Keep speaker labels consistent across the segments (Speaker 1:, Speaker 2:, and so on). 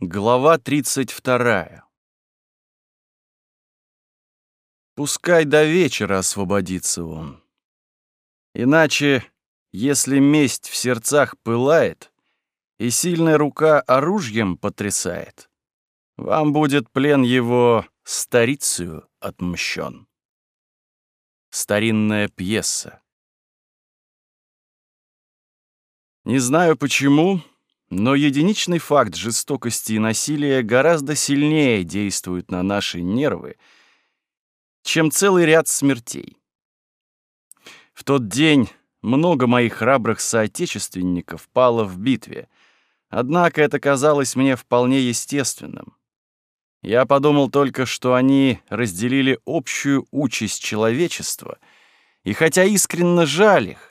Speaker 1: Глава 32. Пускай до вечера освободится он. Иначе, если месть в сердцах пылает и сильная рука оружием потрясает, вам будет плен его старицию отмщен. Старинная пьеса. Не знаю почему, но единичный факт жестокости и насилия гораздо сильнее действует на наши нервы, чем целый ряд смертей. В тот день много моих храбрых соотечественников пало в битве, однако это казалось мне вполне естественным. Я подумал только, что они разделили общую участь человечества, и хотя искренне жаль их,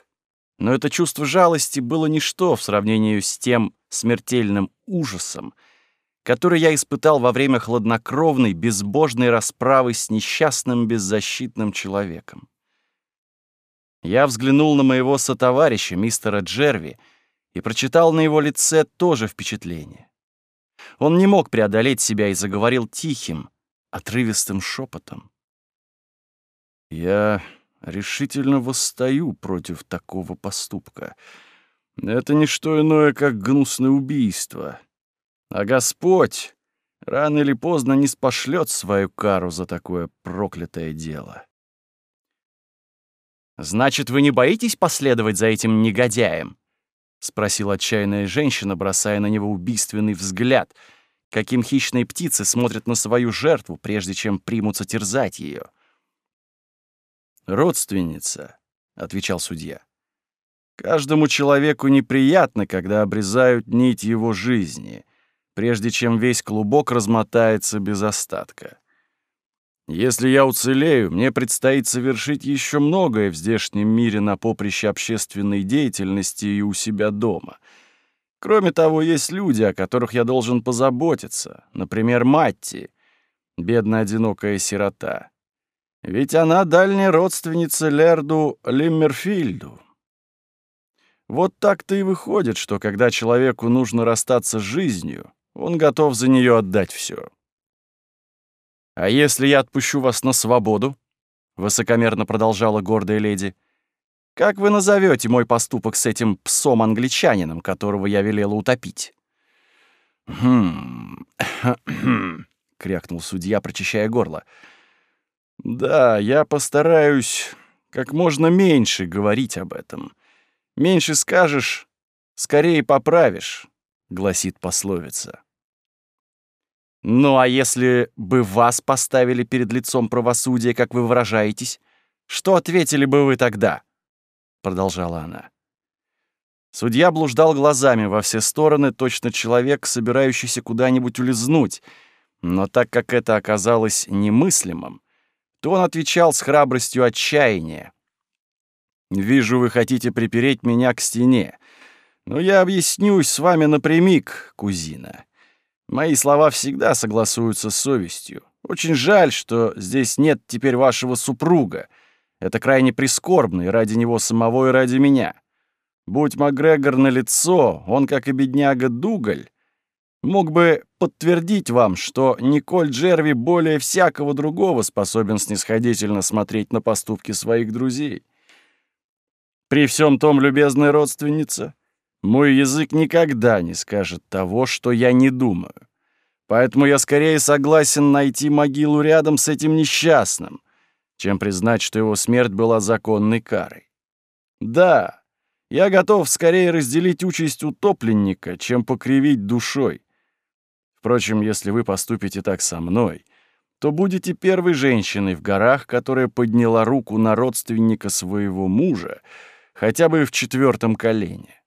Speaker 1: но это чувство жалости было ничто в сравнении с тем смертельным ужасом, который я испытал во время хладнокровной, безбожной расправы с несчастным, беззащитным человеком. Я взглянул на моего сотоварища, мистера Джерви, и прочитал на его лице тоже впечатление. Он не мог преодолеть себя и заговорил тихим, отрывистым шепотом. «Я Решительно восстаю против такого поступка. Это не что иное, как гнусное убийство. А Господь рано или поздно не спошлет свою кару за такое проклятое дело. «Значит, вы не боитесь последовать за этим негодяем?» — спросила отчаянная женщина, бросая на него убийственный взгляд, каким хищные птицы смотрят на свою жертву, прежде чем примутся терзать ее. «Родственница», — отвечал судья. «Каждому человеку неприятно, когда обрезают нить его жизни, прежде чем весь клубок размотается без остатка. Если я уцелею, мне предстоит совершить еще многое в здешнем мире на поприще общественной деятельности и у себя дома». Кроме того, есть люди, о которых я должен позаботиться. Например, Матти, бедная одинокая сирота. Ведь она дальняя родственница Лерду Лиммерфильду. Вот так-то и выходит, что когда человеку нужно расстаться с жизнью, он готов за нее отдать все. «А если я отпущу вас на свободу?» — высокомерно продолжала гордая леди. «Как вы назовете мой поступок с этим псом-англичанином, которого я велела утопить?» «Хм...» — хм, крякнул судья, прочищая горло. Да, я постараюсь как можно меньше говорить об этом. Меньше скажешь, скорее поправишь, гласит пословица. Ну а если бы вас поставили перед лицом правосудия, как вы выражаетесь, что ответили бы вы тогда? Продолжала она. Судья блуждал глазами во все стороны, точно человек, собирающийся куда-нибудь улизнуть, но так как это оказалось немыслимым, то он отвечал с храбростью отчаяния. «Вижу, вы хотите припереть меня к стене. Но я объяснюсь с вами напрямик, кузина. Мои слова всегда согласуются с совестью. Очень жаль, что здесь нет теперь вашего супруга. Это крайне прискорбно и ради него самого, и ради меня. Будь Макгрегор лицо, он, как и бедняга Дугаль, мог бы подтвердить вам, что Николь Джерви более всякого другого способен снисходительно смотреть на поступки своих друзей. При всем том, любезная родственница, мой язык никогда не скажет того, что я не думаю. Поэтому я скорее согласен найти могилу рядом с этим несчастным, чем признать, что его смерть была законной карой. Да, я готов скорее разделить участь утопленника, чем покривить душой. Впрочем, если вы поступите так со мной, то будете первой женщиной в горах, которая подняла руку на родственника своего мужа, хотя бы в четвертом колене.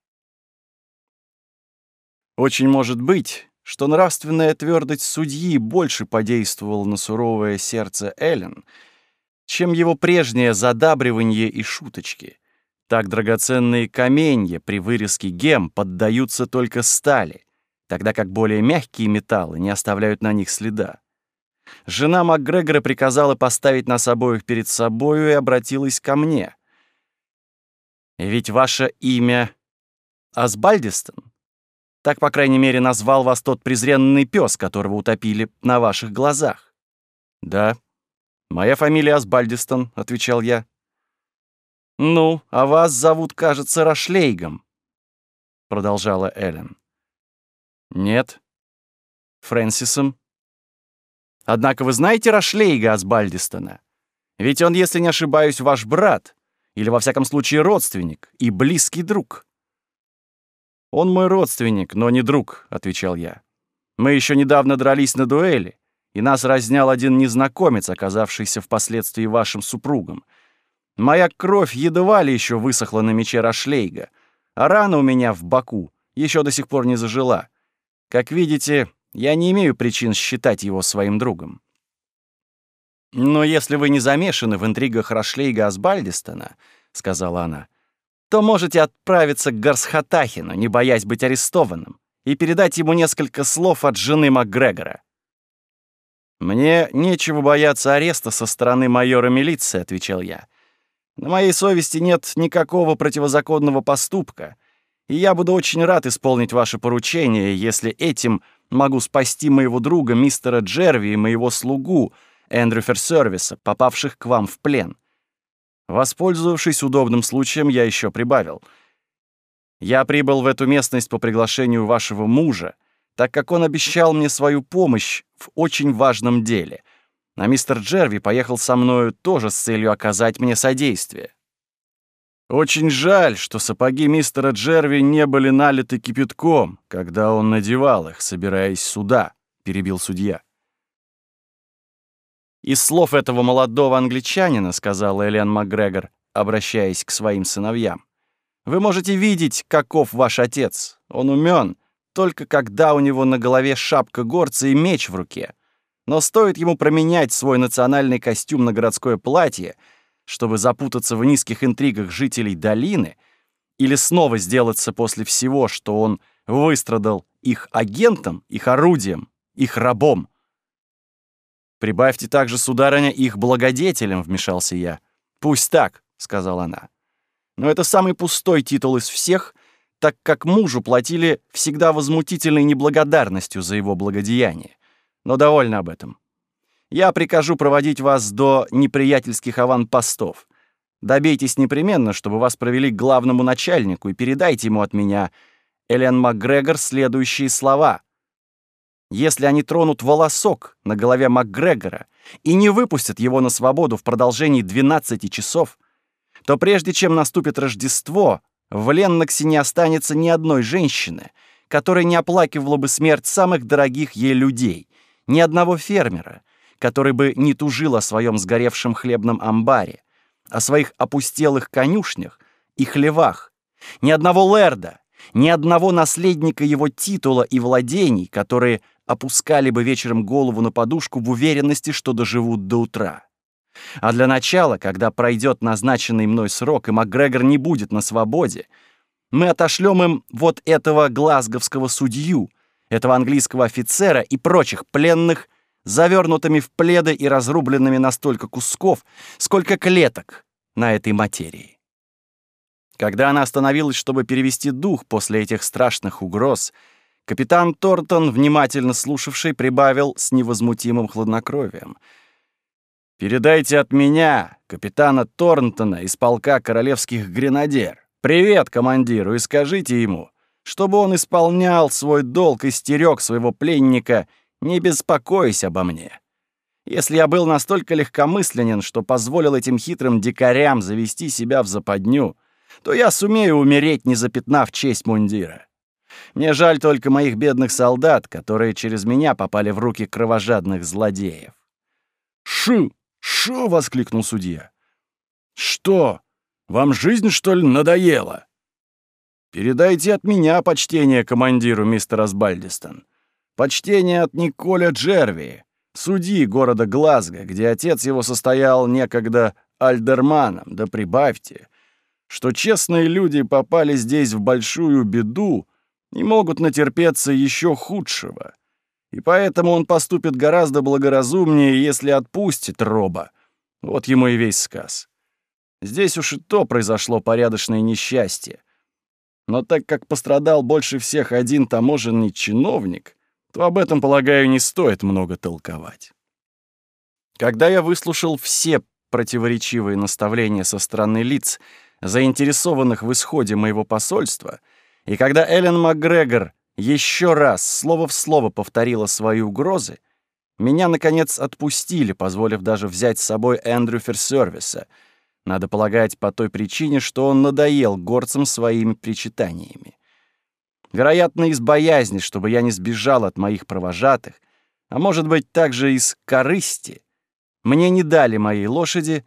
Speaker 1: Очень может быть, что нравственная твердость судьи больше подействовала на суровое сердце Эллен, чем его прежнее задабривание и шуточки. Так драгоценные каменья при вырезке гем поддаются только стали — тогда как более мягкие металлы не оставляют на них следа. Жена МакГрегора приказала поставить нас обоих перед собою и обратилась ко мне. «Ведь ваше имя Асбальдистон? Так, по крайней мере, назвал вас тот презренный пес, которого утопили на ваших глазах». «Да, моя фамилия Асбальдистон», — отвечал я. «Ну, а вас зовут, кажется, Рашлейгом», — продолжала Эллен. Нет. Фрэнсисом? Однако вы знаете Рашлейга Асбальдистона? Ведь он, если не ошибаюсь, ваш брат, или, во всяком случае, родственник и близкий друг. «Он мой родственник, но не друг», — отвечал я. «Мы еще недавно дрались на дуэли, и нас разнял один незнакомец, оказавшийся впоследствии вашим супругом. Моя кровь едва ли еще высохла на мече Рашлейга, а рана у меня в боку еще до сих пор не зажила. Как видите, я не имею причин считать его своим другом. «Но если вы не замешаны в интригах Рашлейга Асбальдистона», — сказала она, «то можете отправиться к Гарсхатахину, не боясь быть арестованным, и передать ему несколько слов от жены МакГрегора». «Мне нечего бояться ареста со стороны майора милиции», — отвечал я. «На моей совести нет никакого противозаконного поступка, и я буду очень рад исполнить ваше поручение, если этим могу спасти моего друга мистера Джерви и моего слугу Эндрюфер Сервиса, попавших к вам в плен. Воспользовавшись удобным случаем, я еще прибавил. Я прибыл в эту местность по приглашению вашего мужа, так как он обещал мне свою помощь в очень важном деле, а мистер Джерви поехал со мною тоже с целью оказать мне содействие. Очень жаль, что сапоги мистера Джерви не были налиты кипятком, когда он надевал их, собираясь сюда, — перебил судья. Из слов этого молодого англичанина, — сказала Элен МакГрегор, обращаясь к своим сыновьям, — вы можете видеть, каков ваш отец. Он умен, только когда у него на голове шапка горца и меч в руке. Но стоит ему променять свой национальный костюм на городское платье — чтобы запутаться в низких интригах жителей долины или снова сделаться после всего, что он выстрадал их агентом, их орудием, их рабом. «Прибавьте также, сударыня, их благодетелем», — вмешался я. «Пусть так», — сказала она. «Но это самый пустой титул из всех», — так как мужу платили всегда возмутительной неблагодарностью за его благодеяние. Но довольно об этом. Я прикажу проводить вас до неприятельских аванпостов. Добейтесь непременно, чтобы вас провели к главному начальнику и передайте ему от меня, Элен МакГрегор, следующие слова. Если они тронут волосок на голове МакГрегора и не выпустят его на свободу в продолжении 12 часов, то прежде чем наступит Рождество, в Ленноксе не останется ни одной женщины, которая не оплакивала бы смерть самых дорогих ей людей, ни одного фермера, который бы не тужил о своем сгоревшем хлебном амбаре, о своих опустелых конюшнях и хлевах, ни одного лэрда, ни одного наследника его титула и владений, которые опускали бы вечером голову на подушку в уверенности, что доживут до утра. А для начала, когда пройдет назначенный мной срок и Макгрегор не будет на свободе, мы отошлем им вот этого глазговского судью, этого английского офицера и прочих пленных – завернутыми в пледы и разрубленными на столько кусков, сколько клеток на этой материи. Когда она остановилась, чтобы перевести дух после этих страшных угроз, капитан Тортон, внимательно слушавший, прибавил с невозмутимым хладнокровием. «Передайте от меня, капитана Торнтона из полка королевских гренадер, привет командиру и скажите ему, чтобы он исполнял свой долг и стерег своего пленника — не беспокойся обо мне. Если я был настолько легкомысленен, что позволил этим хитрым дикарям завести себя в западню, то я сумею умереть, не запятнав честь мундира. Мне жаль только моих бедных солдат, которые через меня попали в руки кровожадных злодеев. «Шу! Шу!» — воскликнул судья. «Что? Вам жизнь, что ли, надоела?» «Передайте от меня почтение командиру, мистер Асбальдистон. Почтение от Николя Джерви, судьи города Глазго, где отец его состоял некогда альдерманом, да прибавьте, что честные люди попали здесь в большую беду и могут натерпеться еще худшего. И поэтому он поступит гораздо благоразумнее, если отпустит Роба. Вот ему и весь сказ. Здесь уж и то произошло порядочное несчастье. Но так как пострадал больше всех один таможенный чиновник — то об этом, полагаю, не стоит много толковать. Когда я выслушал все противоречивые наставления со стороны лиц, заинтересованных в исходе моего посольства, и когда Эллен МакГрегор еще раз слово в слово повторила свои угрозы, меня, наконец, отпустили, позволив даже взять с собой Эндрю Ферсервиса, надо полагать, по той причине, что он надоел горцам своими причитаниями вероятно, из боязни, чтобы я не сбежал от моих провожатых, а может быть, также из корысти. Мне не дали моей лошади,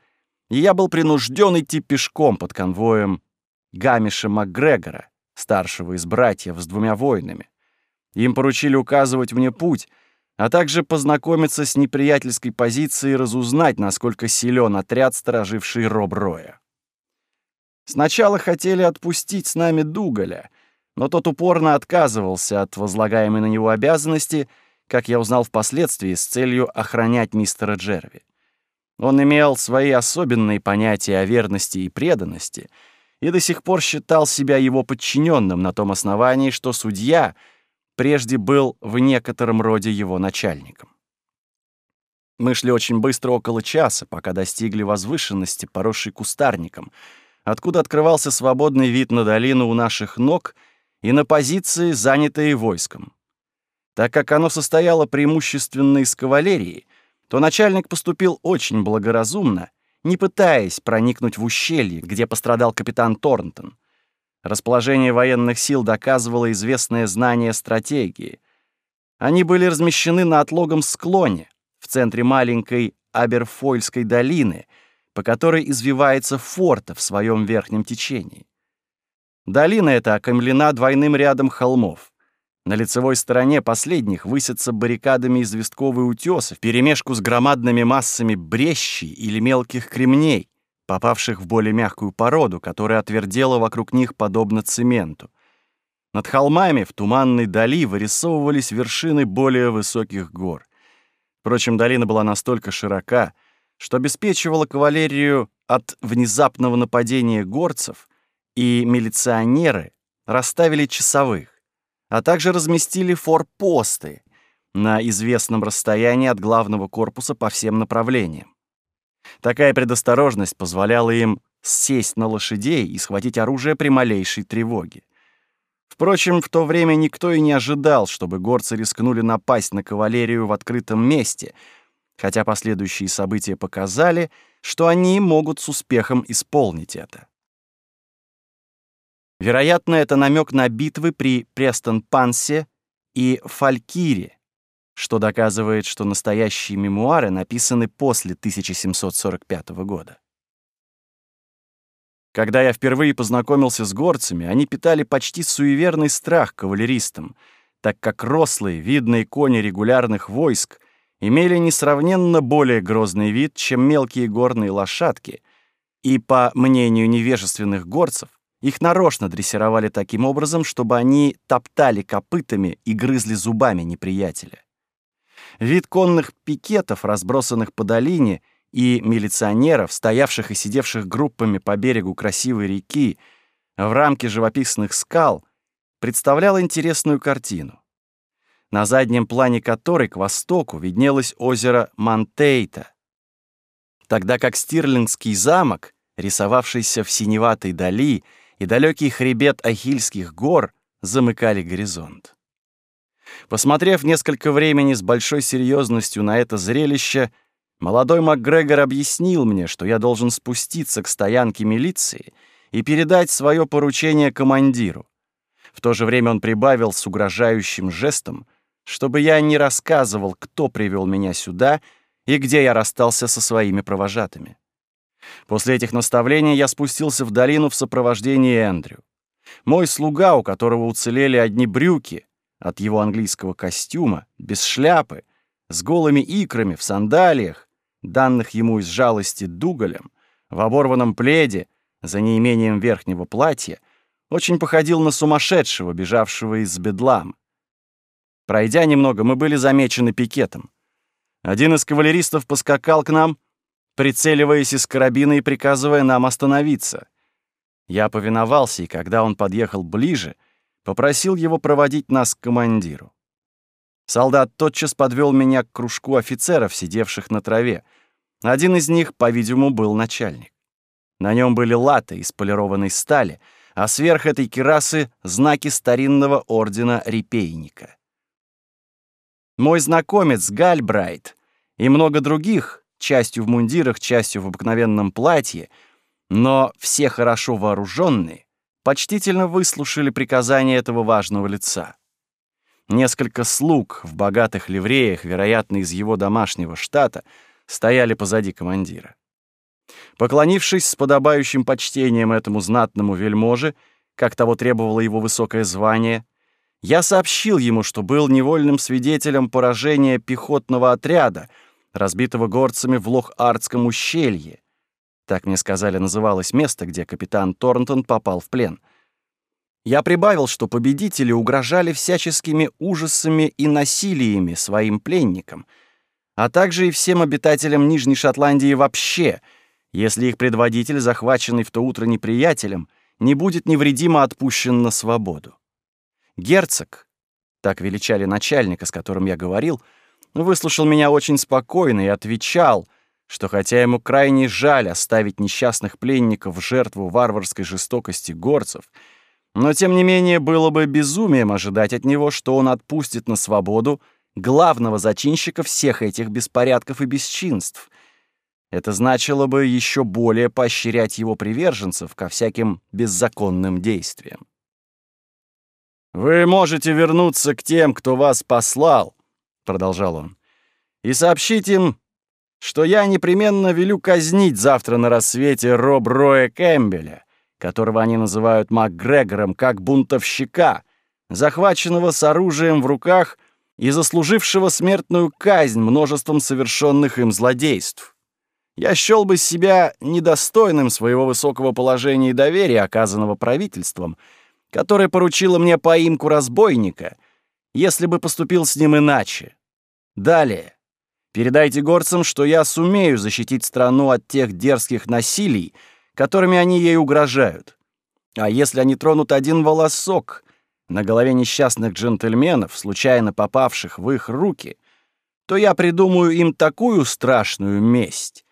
Speaker 1: и я был принужден идти пешком под конвоем Гамиша Макгрегора, старшего из братьев с двумя воинами. Им поручили указывать мне путь, а также познакомиться с неприятельской позицией и разузнать, насколько силен отряд, стороживший Роб Роя. Сначала хотели отпустить с нами Дугаля, но тот упорно отказывался от возлагаемой на него обязанности, как я узнал впоследствии, с целью охранять мистера Джерви. Он имел свои особенные понятия о верности и преданности и до сих пор считал себя его подчиненным на том основании, что судья прежде был в некотором роде его начальником. Мы шли очень быстро, около часа, пока достигли возвышенности, поросшей кустарником, откуда открывался свободный вид на долину у наших ног — и на позиции, занятые войском. Так как оно состояло преимущественно из кавалерии, то начальник поступил очень благоразумно, не пытаясь проникнуть в ущелье, где пострадал капитан Торнтон. Расположение военных сил доказывало известное знание стратегии. Они были размещены на отлогом склоне, в центре маленькой Аберфольской долины, по которой извивается форта в своем верхнем течении. Долина эта окаймлена двойным рядом холмов. На лицевой стороне последних высятся баррикадами известковые утесы вперемешку с громадными массами брещи или мелких кремней, попавших в более мягкую породу, которая отвердела вокруг них подобно цементу. Над холмами в туманной дали вырисовывались вершины более высоких гор. Впрочем, долина была настолько широка, что обеспечивала кавалерию от внезапного нападения горцев — и милиционеры расставили часовых, а также разместили форпосты на известном расстоянии от главного корпуса по всем направлениям. Такая предосторожность позволяла им сесть на лошадей и схватить оружие при малейшей тревоге. Впрочем, в то время никто и не ожидал, чтобы горцы рискнули напасть на кавалерию в открытом месте, хотя последующие события показали, что они могут с успехом исполнить это. Вероятно, это намек на битвы при Престон-Пансе и Фалькире, что доказывает, что настоящие мемуары написаны после 1745 года. Когда я впервые познакомился с горцами, они питали почти суеверный страх кавалеристам, так как рослые, видные кони регулярных войск имели несравненно более грозный вид, чем мелкие горные лошадки, и, по мнению невежественных горцев, их нарочно дрессировали таким образом, чтобы они топтали копытами и грызли зубами неприятеля. Вид конных пикетов, разбросанных по долине, и милиционеров, стоявших и сидевших группами по берегу красивой реки, в рамке живописных скал, представлял интересную картину, на заднем плане которой к востоку виднелось озеро Монтейта, тогда как Стирлингский замок, рисовавшийся в синеватой долине, и далекий хребет Ахильских гор замыкали горизонт. Посмотрев несколько времени с большой серьезностью на это зрелище, молодой МакГрегор объяснил мне, что я должен спуститься к стоянке милиции и передать свое поручение командиру. В то же время он прибавил с угрожающим жестом, чтобы я не рассказывал, кто привел меня сюда и где я расстался со своими провожатыми. После этих наставлений я спустился в долину в сопровождении Эндрю. Мой слуга, у которого уцелели одни брюки от его английского костюма, без шляпы, с голыми икрами, в сандалиях, данных ему из жалости Дугалем, в оборванном пледе, за неимением верхнего платья, очень походил на сумасшедшего, бежавшего из бедлам. Пройдя немного, мы были замечены пикетом. Один из кавалеристов поскакал к нам, прицеливаясь из карабина и приказывая нам остановиться. Я повиновался, и когда он подъехал ближе, попросил его проводить нас к командиру. Солдат тотчас подвел меня к кружку офицеров, сидевших на траве. Один из них, по-видимому, был начальник. На нем были латы из полированной стали, а сверх этой керасы — знаки старинного ордена репейника. Мой знакомец Гальбрайт и много других — частью в мундирах, частью в обыкновенном платье, но все хорошо вооруженные, почтительно выслушали приказания этого важного лица. Несколько слуг в богатых ливреях, вероятно, из его домашнего штата, стояли позади командира. Поклонившись с подобающим почтением этому знатному вельможе, как того требовало его высокое звание, я сообщил ему, что был невольным свидетелем поражения пехотного отряда — разбитого горцами в Лох-Артском ущелье. Так мне сказали, называлось место, где капитан Торнтон попал в плен. Я прибавил, что победители угрожали всяческими ужасами и насилиями своим пленникам, а также и всем обитателям Нижней Шотландии вообще, если их предводитель, захваченный в то утро неприятелем, не будет невредимо отпущен на свободу. Герцог, так величали начальника, с которым я говорил, — ну, выслушал меня очень спокойно и отвечал, что хотя ему крайне жаль оставить несчастных пленников в жертву варварской жестокости горцев, но тем не менее было бы безумием ожидать от него, что он отпустит на свободу главного зачинщика всех этих беспорядков и бесчинств. Это значило бы еще более поощрять его приверженцев ко всяким беззаконным действиям. «Вы можете вернуться к тем, кто вас послал», — продолжал он, — «и сообщить им, что я непременно велю казнить завтра на рассвете Роб Роя Кэмпбеля, которого они называют МакГрегором, как бунтовщика, захваченного с оружием в руках и заслужившего смертную казнь множеством совершенных им злодейств. Я счел бы себя недостойным своего высокого положения и доверия, оказанного правительством, которое поручило мне поимку разбойника, если бы поступил с ним иначе. Далее. Передайте горцам, что я сумею защитить страну от тех дерзких насилий, которыми они ей угрожают. А если они тронут один волосок на голове несчастных джентльменов, случайно попавших в их руки, то я придумаю им такую страшную месть,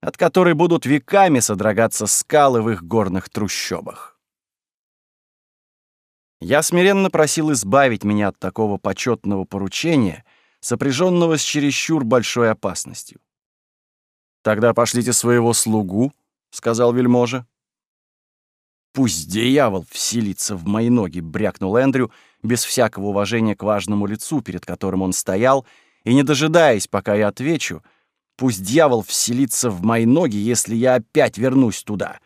Speaker 1: от которой будут веками содрогаться скалы в их горных трущобах. Я смиренно просил избавить меня от такого почетного поручения, сопряженного с чересчур большой опасностью. «Тогда пошлите своего слугу», — сказал вельможа. «Пусть дьявол вселится в мои ноги», — брякнул Эндрю, без всякого уважения к важному лицу, перед которым он стоял, и, не дожидаясь, пока я отвечу, «Пусть дьявол вселится в мои ноги, если я опять вернусь туда».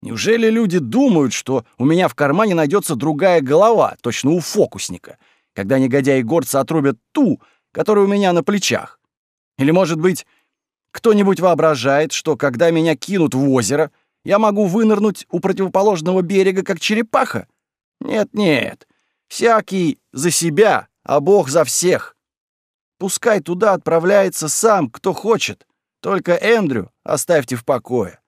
Speaker 1: Неужели люди думают, что у меня в кармане найдется другая голова, точно у фокусника, когда негодяи горцы отрубят ту, который у меня на плечах. Или, может быть, кто-нибудь воображает, что когда меня кинут в озеро, я могу вынырнуть у противоположного берега, как черепаха? Нет-нет, всякий за себя, а Бог за всех. Пускай туда отправляется сам, кто хочет. Только Эндрю оставьте в покое.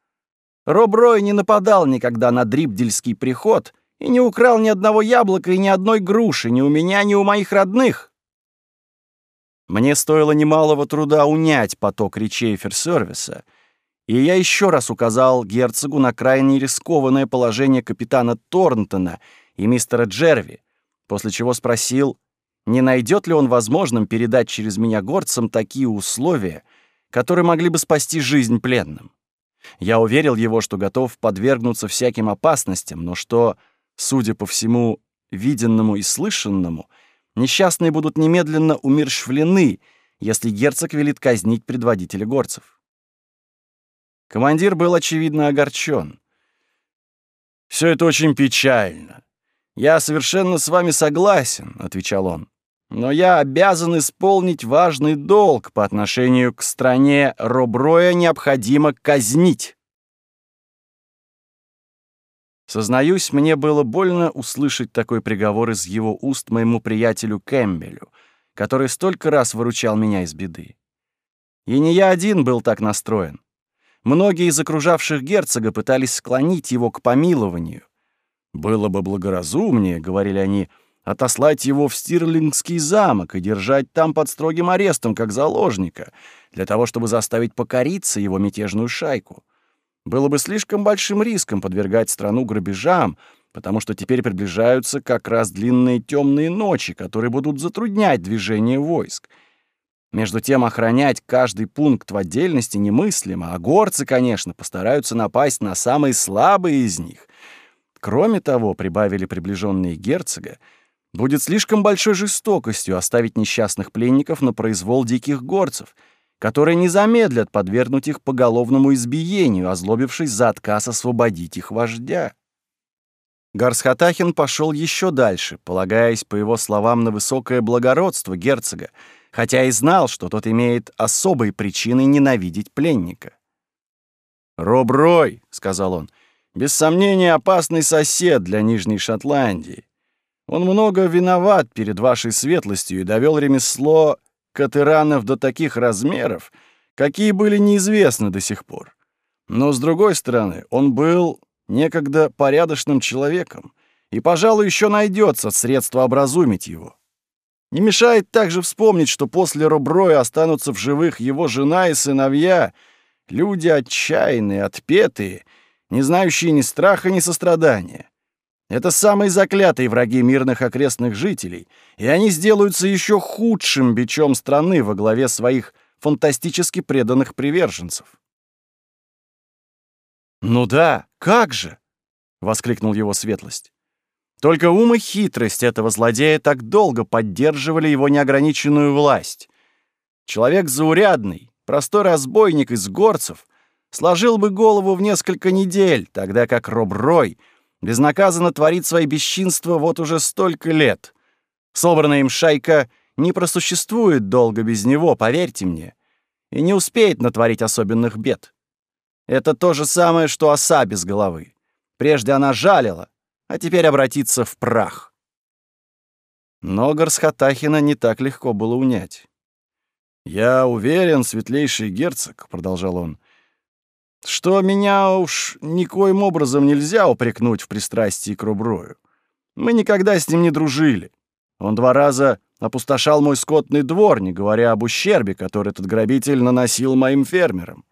Speaker 1: Роброй не нападал никогда на дрибдельский приход и не украл ни одного яблока и ни одной груши ни у меня, ни у моих родных. Мне стоило немалого труда унять поток речей ферсервиса, и я еще раз указал герцогу на крайне рискованное положение капитана Торнтона и мистера Джерви, после чего спросил, не найдет ли он возможным передать через меня горцам такие условия, которые могли бы спасти жизнь пленным. Я уверил его, что готов подвергнуться всяким опасностям, но что, судя по всему виденному и слышанному — Несчастные будут немедленно умершвлены, если герцог велит казнить предводителя горцев. Командир был, очевидно, огорчен. «Все это очень печально. Я совершенно с вами согласен», — отвечал он. «Но я обязан исполнить важный долг по отношению к стране Роброя необходимо казнить». Сознаюсь, мне было больно услышать такой приговор из его уст моему приятелю Кэмбелю, который столько раз выручал меня из беды. И не я один был так настроен. Многие из окружавших герцога пытались склонить его к помилованию. «Было бы благоразумнее», — говорили они, — «отослать его в Стирлингский замок и держать там под строгим арестом, как заложника, для того, чтобы заставить покориться его мятежную шайку». Было бы слишком большим риском подвергать страну грабежам, потому что теперь приближаются как раз длинные темные ночи, которые будут затруднять движение войск. Между тем, охранять каждый пункт в отдельности немыслимо, а горцы, конечно, постараются напасть на самые слабые из них. Кроме того, прибавили приближенные герцога, будет слишком большой жестокостью оставить несчастных пленников на произвол диких горцев — которые не замедлят подвергнуть их поголовному избиению, озлобившись за отказ освободить их вождя. Гарсхатахин пошел еще дальше, полагаясь, по его словам, на высокое благородство герцога, хотя и знал, что тот имеет особые причины ненавидеть пленника. Роброй, — сказал он, — «без сомнения опасный сосед для Нижней Шотландии. Он много виноват перед вашей светлостью и довел ремесло от иранов до таких размеров, какие были неизвестны до сих пор. Но, с другой стороны, он был некогда порядочным человеком, и, пожалуй, еще найдется средство образумить его. Не мешает также вспомнить, что после Руброя останутся в живых его жена и сыновья, люди отчаянные, отпетые, не знающие ни страха, ни сострадания. Это самые заклятые враги мирных окрестных жителей, и они сделаются еще худшим бичом страны во главе своих фантастически преданных приверженцев. «Ну да, как же!» — воскликнул его светлость. Только ум и хитрость этого злодея так долго поддерживали его неограниченную власть. Человек заурядный, простой разбойник из горцев, сложил бы голову в несколько недель, тогда как Роб Рой — безнаказанно творит свои бесчинства вот уже столько лет. Собранная им шайка не просуществует долго без него, поверьте мне, и не успеет натворить особенных бед. Это то же самое, что оса без головы. Прежде она жалила, а теперь обратится в прах. Но Горсхатахина не так легко было унять. «Я уверен, светлейший герцог», — продолжал он, — что меня уж никоим образом нельзя упрекнуть в пристрастии к Руброю. Мы никогда с ним не дружили. Он два раза опустошал мой скотный двор, не говоря об ущербе, который этот грабитель наносил моим фермерам.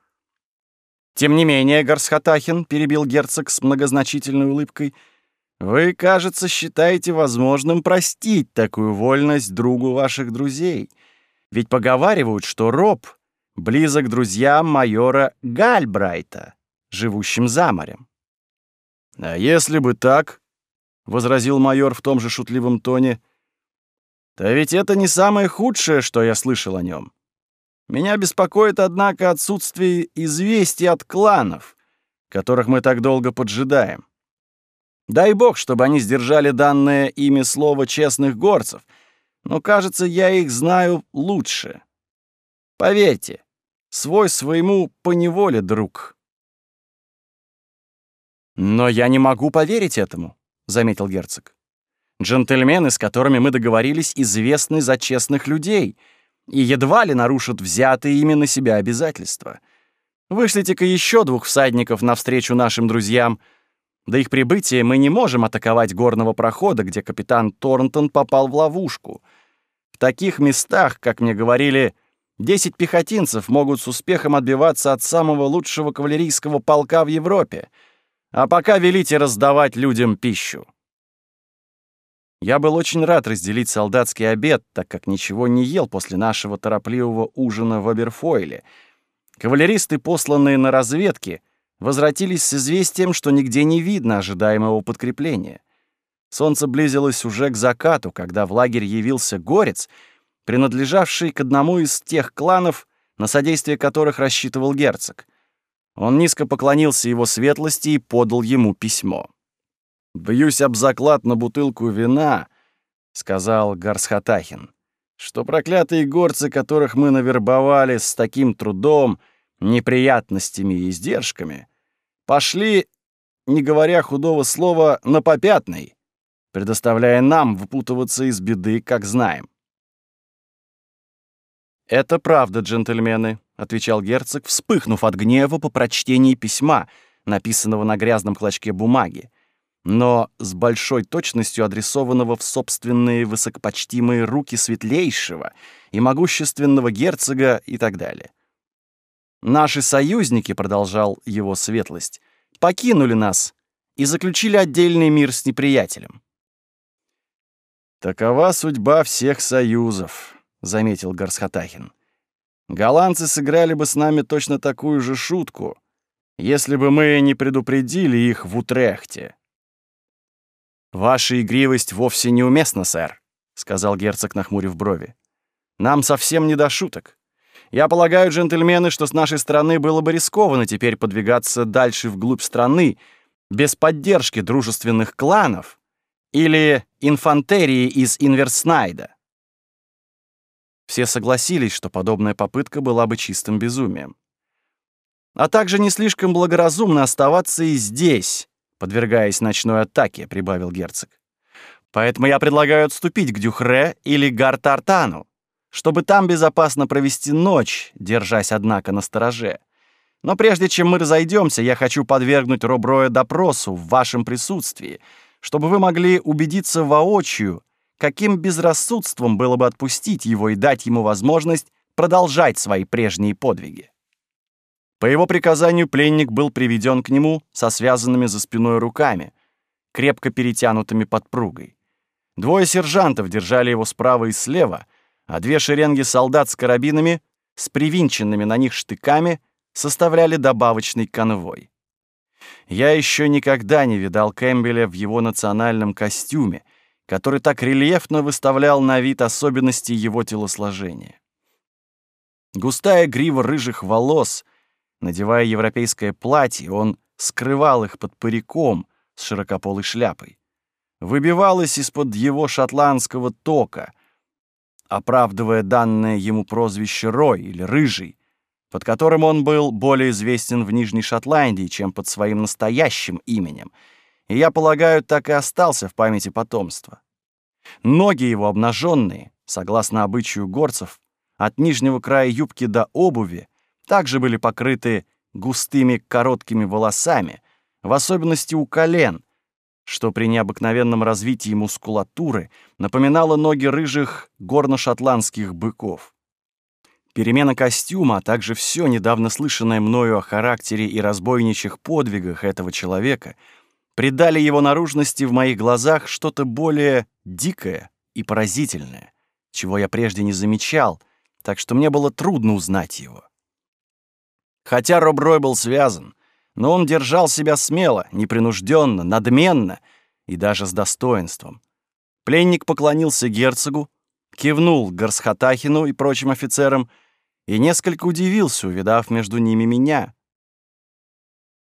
Speaker 1: «Тем не менее, Горсхатахин», — перебил герцог с многозначительной улыбкой, «вы, кажется, считаете возможным простить такую вольность другу ваших друзей. Ведь поговаривают, что роб — Близок к друзьям майора Гальбрайта, живущим за морем. «А если бы так?» — возразил майор в том же шутливом тоне. «Да ведь это не самое худшее, что я слышал о нем. Меня беспокоит, однако, отсутствие известий от кланов, которых мы так долго поджидаем. Дай бог, чтобы они сдержали данное ими слово честных горцев, но, кажется, я их знаю лучше. Поверьте, Свой своему поневоле, друг». «Но я не могу поверить этому», — заметил герцог. «Джентльмены, с которыми мы договорились, известны за честных людей и едва ли нарушат взятые ими на себя обязательства. Вышлите-ка еще двух всадников навстречу нашим друзьям. До их прибытия мы не можем атаковать горного прохода, где капитан Торнтон попал в ловушку. В таких местах, как мне говорили, — Десять пехотинцев могут с успехом отбиваться от самого лучшего кавалерийского полка в Европе. А пока велите раздавать людям пищу. Я был очень рад разделить солдатский обед, так как ничего не ел после нашего торопливого ужина в Аберфойле. Кавалеристы, посланные на разведки, возвратились с известием, что нигде не видно ожидаемого подкрепления. Солнце близилось уже к закату, когда в лагерь явился горец — принадлежавший к одному из тех кланов, на содействие которых рассчитывал герцог. Он низко поклонился его светлости и подал ему письмо. «Бьюсь об заклад на бутылку вина», — сказал Гарсхатахин, «что проклятые горцы, которых мы навербовали с таким трудом, неприятностями и издержками, пошли, не говоря худого слова, на попятный, предоставляя нам выпутываться из беды, как знаем. «Это правда, джентльмены», — отвечал герцог, вспыхнув от гнева по прочтении письма, написанного на грязном клочке бумаги, но с большой точностью адресованного в собственные высокопочтимые руки светлейшего и могущественного герцога и так далее. «Наши союзники», — продолжал его светлость, — «покинули нас и заключили отдельный мир с неприятелем». «Такова судьба всех союзов», заметил Горсхатахин. Голландцы сыграли бы с нами точно такую же шутку, если бы мы не предупредили их в Утрехте. «Ваша игривость вовсе неуместна, сэр», — сказал герцог, нахмурив брови. «Нам совсем не до шуток. Я полагаю, джентльмены, что с нашей стороны было бы рискованно теперь подвигаться дальше вглубь страны без поддержки дружественных кланов или инфантерии из Инверснайда. Все согласились, что подобная попытка была бы чистым безумием. А также не слишком благоразумно оставаться и здесь, подвергаясь ночной атаке, прибавил герцог. Поэтому я предлагаю отступить к Дюхре или Гартартану, чтобы там безопасно провести ночь, держась, однако, на стороже. Но прежде чем мы разойдемся, я хочу подвергнуть Роброя допросу в вашем присутствии, чтобы вы могли убедиться воочию, каким безрассудством было бы отпустить его и дать ему возможность продолжать свои прежние подвиги. По его приказанию пленник был приведен к нему со связанными за спиной руками, крепко перетянутыми подпругой. Двое сержантов держали его справа и слева, а две шеренги солдат с карабинами, с привинченными на них штыками, составляли добавочный конвой. Я еще никогда не видал Кэмпбеля в его национальном костюме — который так рельефно выставлял на вид особенности его телосложения. Густая грива рыжих волос, надевая европейское платье, он скрывал их под париком с широкополой шляпой, выбивалась из-под его шотландского тока, оправдывая данное ему прозвище Рой или Рыжий, под которым он был более известен в Нижней Шотландии, чем под своим настоящим именем — и, я полагаю, так и остался в памяти потомства. Ноги его обнаженные, согласно обычаю горцев, от нижнего края юбки до обуви, также были покрыты густыми короткими волосами, в особенности у колен, что при необыкновенном развитии мускулатуры напоминало ноги рыжих горно-шотландских быков. Перемена костюма, а также все недавно слышанное мною о характере и разбойничьих подвигах этого человека — придали его наружности в моих глазах что-то более дикое и поразительное, чего я прежде не замечал, так что мне было трудно узнать его. Хотя Роб Рой был связан, но он держал себя смело, непринужденно, надменно и даже с достоинством. Пленник поклонился герцогу, кивнул Горсхатахину и прочим офицерам и несколько удивился, увидав между ними меня,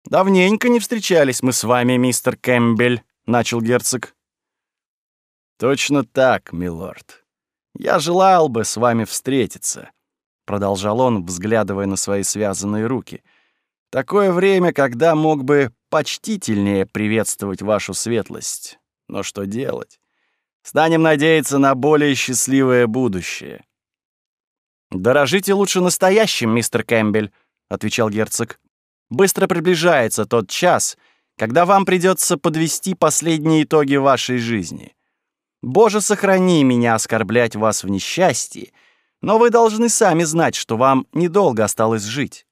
Speaker 1: «Давненько не встречались мы с вами, мистер Кэмпбель», — начал герцог. «Точно так, милорд. Я желал бы с вами встретиться», — продолжал он, взглядывая на свои связанные руки. «Такое время, когда мог бы почтительнее приветствовать вашу светлость. Но что делать? Станем надеяться на более счастливое будущее». «Дорожите лучше настоящим, мистер Кэмпбель», — отвечал герцог. Быстро приближается тот час, когда вам придется подвести последние итоги вашей жизни. Боже, сохрани меня оскорблять вас в несчастье, но вы должны сами знать, что вам недолго осталось жить.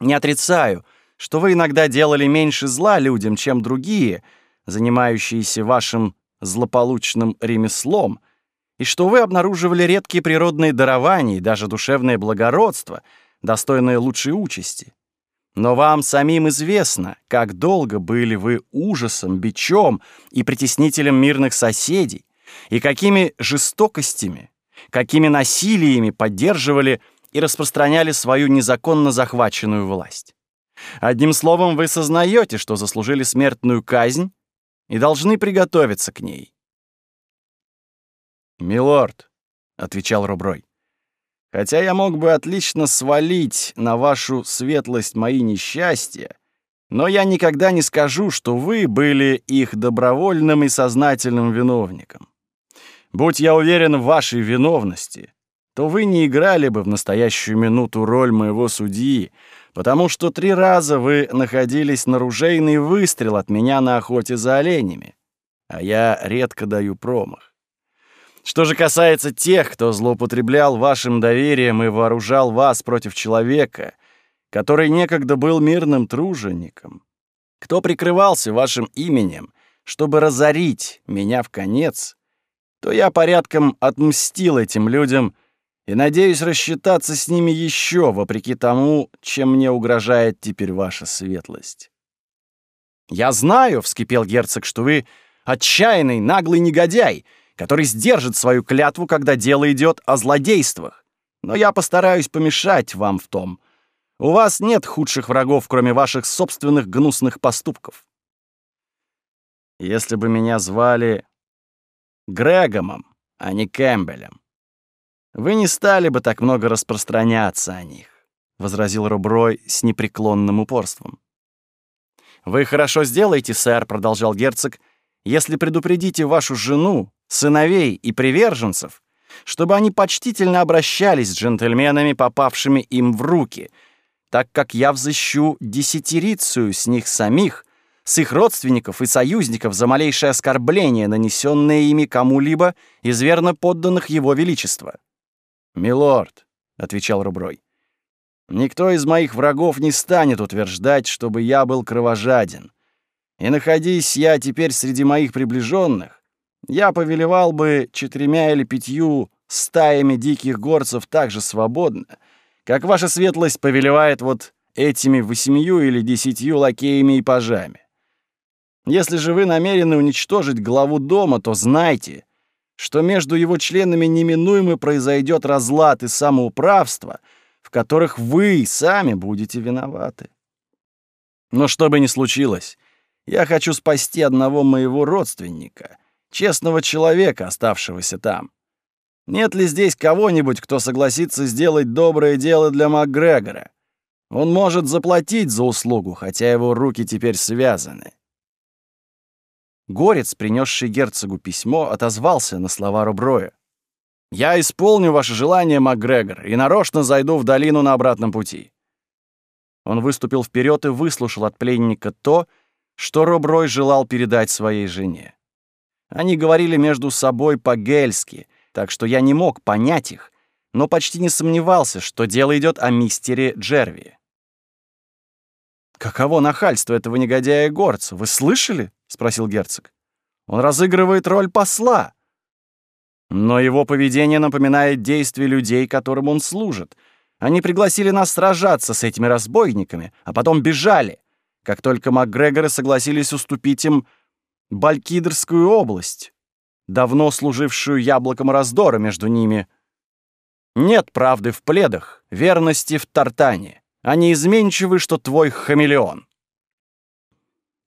Speaker 1: Не отрицаю, что вы иногда делали меньше зла людям, чем другие, занимающиеся вашим злополучным ремеслом, и что вы обнаруживали редкие природные дарования и даже душевное благородство, достойное лучшей участи. Но вам самим известно, как долго были вы ужасом, бичом и притеснителем мирных соседей, и какими жестокостями, какими насилиями поддерживали и распространяли свою незаконно захваченную власть. Одним словом, вы сознаете, что заслужили смертную казнь и должны приготовиться к ней. «Милорд», — отвечал Руброй, — Хотя я мог бы отлично свалить на вашу светлость мои несчастья, но я никогда не скажу, что вы были их добровольным и сознательным виновником. Будь я уверен в вашей виновности, то вы не играли бы в настоящую минуту роль моего судьи, потому что три раза вы находились на ружейный выстрел от меня на охоте за оленями, а я редко даю промах. Что же касается тех, кто злоупотреблял вашим доверием и вооружал вас против человека, который некогда был мирным тружеником, кто прикрывался вашим именем, чтобы разорить меня в конец, то я порядком отмстил этим людям и надеюсь рассчитаться с ними еще, вопреки тому, чем мне угрожает теперь ваша светлость. «Я знаю», — вскипел герцог, — «что вы отчаянный, наглый негодяй, который сдержит свою клятву, когда дело идет о злодействах. Но я постараюсь помешать вам в том. У вас нет худших врагов, кроме ваших собственных гнусных поступков. Если бы меня звали Грегомом, а не Кэмпбелем, вы не стали бы так много распространяться о них, — возразил Руброй с непреклонным упорством. «Вы хорошо сделаете, сэр», — продолжал герцог, — «если предупредите вашу жену, сыновей и приверженцев, чтобы они почтительно обращались с джентльменами, попавшими им в руки, так как я взыщу десятирицию с них самих, с их родственников и союзников за малейшее оскорбление, нанесенное ими кому-либо из верно подданных его величества. «Милорд», — отвечал Руброй, — «никто из моих врагов не станет утверждать, чтобы я был кровожаден. И находись я теперь среди моих приближенных, я повелевал бы четырьмя или пятью стаями диких горцев так же свободно, как ваша светлость повелевает вот этими восемью или десятью лакеями и пажами. Если же вы намерены уничтожить главу дома, то знайте, что между его членами неминуемо произойдет разлад и самоуправство, в которых вы сами будете виноваты. Но что бы ни случилось, я хочу спасти одного моего родственника — честного человека, оставшегося там. Нет ли здесь кого-нибудь, кто согласится сделать доброе дело для МакГрегора? Он может заплатить за услугу, хотя его руки теперь связаны. Горец, принесший герцогу письмо, отозвался на слова Руброя. «Я исполню ваше желание, МакГрегор, и нарочно зайду в долину на обратном пути». Он выступил вперед и выслушал от пленника то, что Руброй желал передать своей жене. Они говорили между собой по-гельски, так что я не мог понять их, но почти не сомневался, что дело идет о мистере Джерви. «Каково нахальство этого негодяя Горца, вы слышали?» — спросил герцог. «Он разыгрывает роль посла». Но его поведение напоминает действия людей, которым он служит. Они пригласили нас сражаться с этими разбойниками, а потом бежали, как только МакГрегоры согласились уступить им Балькидерскую область, давно служившую яблоком раздора между ними. Нет правды в пледах, верности в тартане. А Они изменчивы, что твой хамелеон.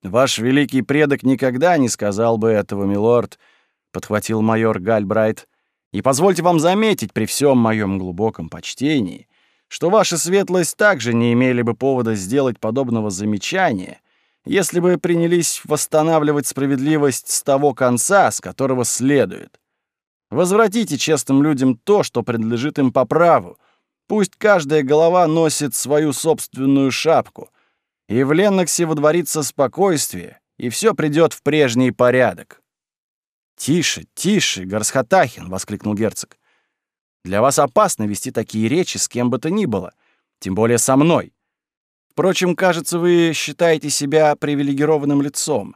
Speaker 1: «Ваш великий предок никогда не сказал бы этого, милорд», — подхватил майор Гальбрайт. «И позвольте вам заметить при всем моем глубоком почтении, что ваша светлость также не имели бы повода сделать подобного замечания, если бы принялись восстанавливать справедливость с того конца, с которого следует. Возвратите честным людям то, что принадлежит им по праву. Пусть каждая голова носит свою собственную шапку. И в Ленноксе водворится спокойствие, и все придет в прежний порядок. «Тише, тише, Горсхатахин!» — воскликнул герцог. «Для вас опасно вести такие речи с кем бы то ни было, тем более со мной. Впрочем, кажется, вы считаете себя привилегированным лицом.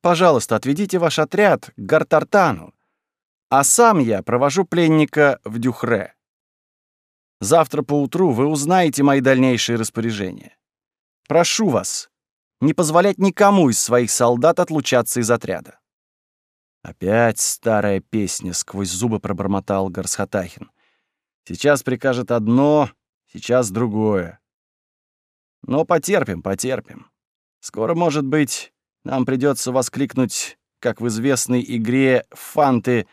Speaker 1: Пожалуйста, отведите ваш отряд к Гартартану, а сам я провожу пленника в Дюхре. Завтра поутру вы узнаете мои дальнейшие распоряжения. Прошу вас, не позволять никому из своих солдат отлучаться из отряда». Опять старая песня сквозь зубы пробормотал Гарсхатахин. «Сейчас прикажет одно, сейчас другое. Но потерпим, потерпим. Скоро, может быть, нам придется воскликнуть, как в известной игре «Фанты»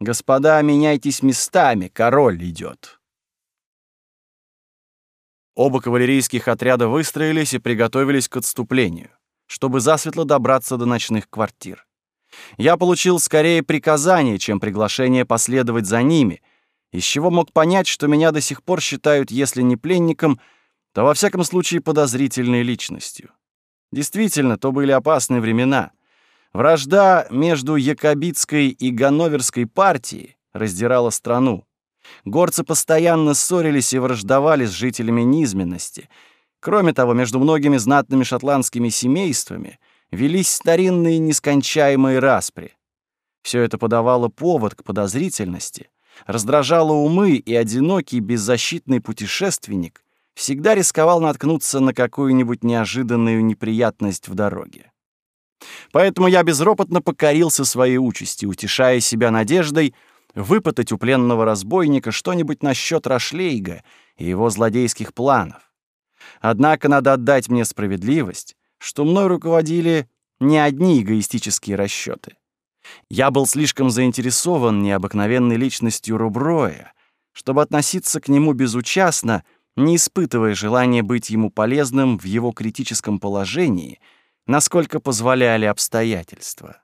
Speaker 1: «Господа, меняйтесь местами, король идет. Оба кавалерийских отряда выстроились и приготовились к отступлению, чтобы засветло добраться до ночных квартир. Я получил скорее приказание, чем приглашение последовать за ними, из чего мог понять, что меня до сих пор считают, если не пленником — то во всяком случае подозрительной личностью. Действительно, то были опасные времена. Вражда между Якобитской и Ганноверской партией раздирала страну. Горцы постоянно ссорились и враждовали с жителями низменности. Кроме того, между многими знатными шотландскими семействами велись старинные нескончаемые распри. Все это подавало повод к подозрительности, раздражало умы, и одинокий беззащитный путешественник — всегда рисковал наткнуться на какую-нибудь неожиданную неприятность в дороге. Поэтому я безропотно покорился своей участи, утешая себя надеждой выпытать у пленного разбойника что-нибудь насчет Рашлейга и его злодейских планов. Однако надо отдать мне справедливость, что мной руководили не одни эгоистические расчеты. Я был слишком заинтересован необыкновенной личностью Руброя, чтобы относиться к нему безучастно — не испытывая желания быть ему полезным в его критическом положении, насколько позволяли обстоятельства.